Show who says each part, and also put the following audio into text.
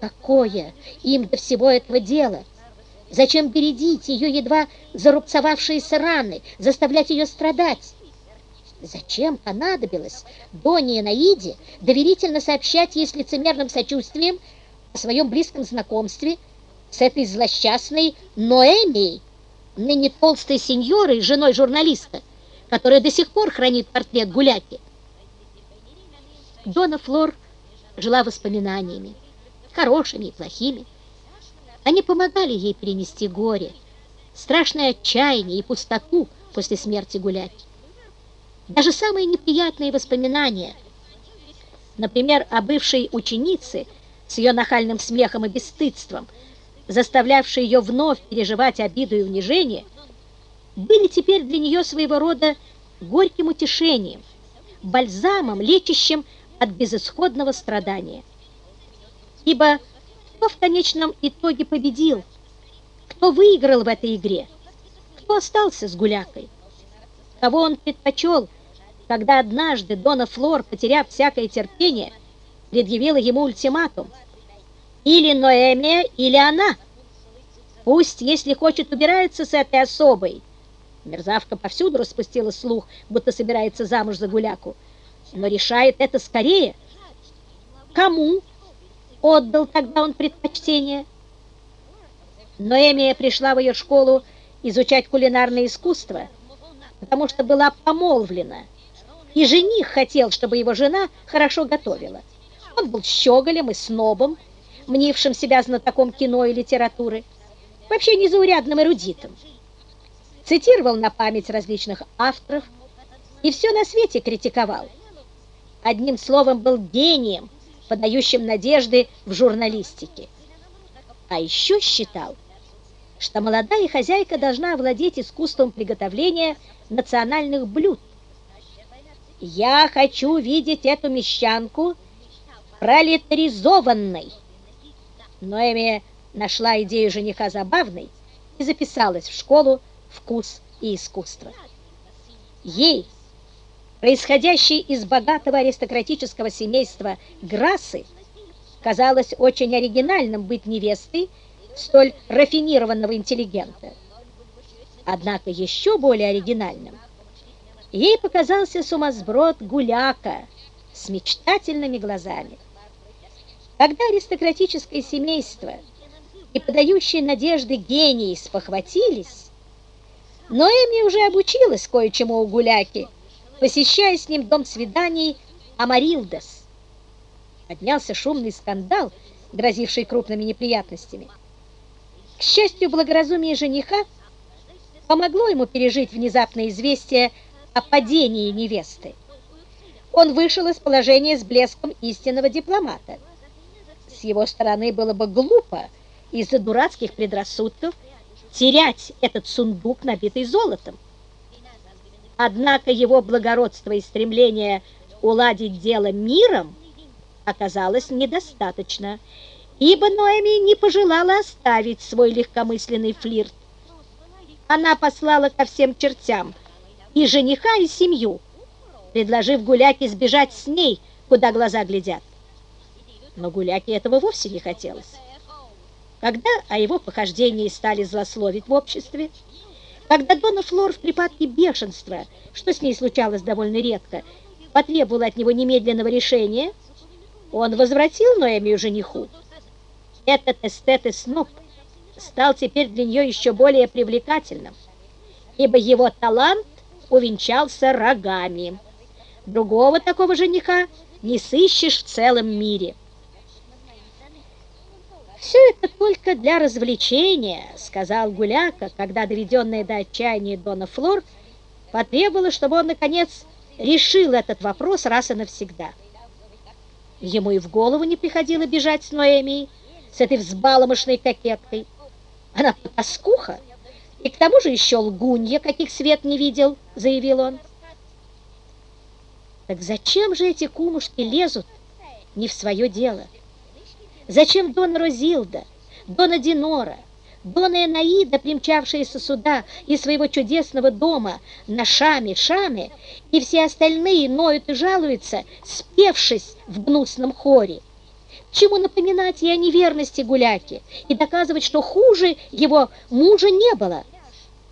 Speaker 1: Какое им до всего этого дела? Зачем бередить ее едва зарубцевавшиеся раны, заставлять ее страдать? Зачем понадобилось Доне Наиде доверительно сообщать ей с лицемерным сочувствием о своем близком знакомстве с этой злосчастной Ноэмией, ныне толстой сеньорой, женой журналиста, которая до сих пор хранит портрет Гуляки? Дона Флор жила воспоминаниями, хорошими и плохими. Они помогали ей перенести горе, страшное отчаяние и пустоту после смерти Гуляки. Даже самые неприятные воспоминания, например, о бывшей ученице с ее нахальным смехом и бесстыдством, заставлявшей ее вновь переживать обиду и унижение, были теперь для нее своего рода горьким утешением, бальзамом, лечащим от безысходного страдания. Ибо кто в конечном итоге победил, кто выиграл в этой игре, кто остался с гулякой, кого он предпочел – когда однажды Дона Флор, потеряв всякое терпение, предъявила ему ультиматум. Или Ноэмия, или она. Пусть, если хочет, убирается с этой особой. Мерзавка повсюду распустила слух, будто собирается замуж за гуляку. Но решает это скорее. Кому отдал тогда он предпочтение? Ноэмия пришла в ее школу изучать кулинарное искусство, потому что была помолвлена и жених хотел, чтобы его жена хорошо готовила. Он был щеголем и снобом, мнившим себя знатоком кино и литературы, вообще незаурядным эрудитом. Цитировал на память различных авторов и все на свете критиковал. Одним словом, был гением, подающим надежды в журналистике. А еще считал, что молодая хозяйка должна овладеть искусством приготовления национальных блюд, я хочу видеть эту мещанку пролетаризованной. Ноэми нашла идею жениха забавной и записалась в школу «Вкус и искусство». Ей, происходящей из богатого аристократического семейства Грассы, казалось очень оригинальным быть невестой столь рафинированного интеллигента. Однако еще более оригинальным – Ей показался сумасброд гуляка с мечтательными глазами. Когда аристократическое семейство и подающие надежды гении спохватились, Ноэми уже обучилась кое-чему у гуляки, посещая с ним дом свиданий Амарилдас. Поднялся шумный скандал, грозивший крупными неприятностями. К счастью, благоразумие жениха помогло ему пережить внезапное известие о падении невесты. Он вышел из положения с блеском истинного дипломата. С его стороны было бы глупо из-за дурацких предрассудков терять этот сундук, набитый золотом. Однако его благородство и стремление уладить дело миром оказалось недостаточно, ибо Ноэми не пожелала оставить свой легкомысленный флирт. Она послала ко всем чертям и жениха, и семью, предложив Гуляке сбежать с ней, куда глаза глядят. Но Гуляке этого вовсе не хотелось. Когда о его похождении стали злословить в обществе, когда Дона Флор в припадке бешенства, что с ней случалось довольно редко, потребовала от него немедленного решения, он возвратил Ноэмию жениху. Этот эстет и сноб стал теперь для нее еще более привлекательным, ибо его талант увенчался рогами. Другого такого жениха не сыщешь в целом мире. «Все это только для развлечения», — сказал Гуляка, когда, доведенная до отчаяния Дона Флор, потребовала, чтобы он, наконец, решил этот вопрос раз и навсегда. Ему и в голову не приходило бежать с Ноэмией, с этой взбаломошной кокеткой. Она потаскуха, и к тому же еще лгунья, каких свет не видел, заявил он. Так зачем же эти кумушки лезут не в свое дело? Зачем Дона Розилда, Дона Динора, Дона Энаида, примчавшиеся сюда из своего чудесного дома на шаме-шаме, и все остальные ноют и жалуются, спевшись в гнусном хоре? чему напоминать ей о неверности гуляки и доказывать, что хуже его мужа не было.